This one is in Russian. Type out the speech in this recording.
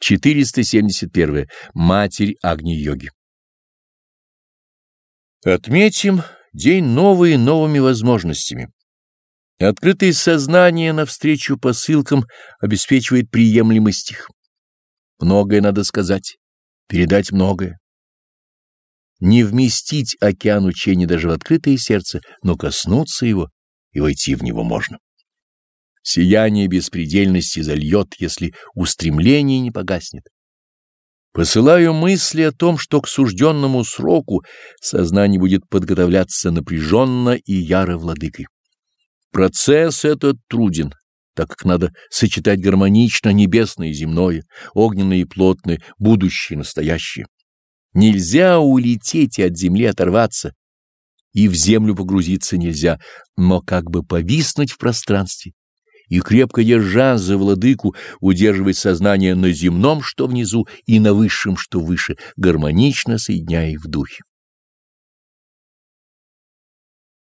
471. Матерь Агни-йоги. Отметим день новый новыми возможностями. Открытое сознание навстречу посылкам обеспечивает приемлемость их. Многое надо сказать, передать многое. Не вместить океан учений даже в открытое сердце, но коснуться его и войти в него можно. Сияние беспредельности зальет, если устремление не погаснет. Посылаю мысли о том, что к сужденному сроку сознание будет подготовляться напряженно и яро владыкой. Процесс этот труден, так как надо сочетать гармонично небесное и земное, огненное и плотное, будущее и настоящее. Нельзя улететь и от земли оторваться, и в землю погрузиться нельзя, но как бы повиснуть в пространстве и, крепко держа за владыку, удерживать сознание на земном, что внизу, и на высшем, что выше, гармонично соединяя в духе.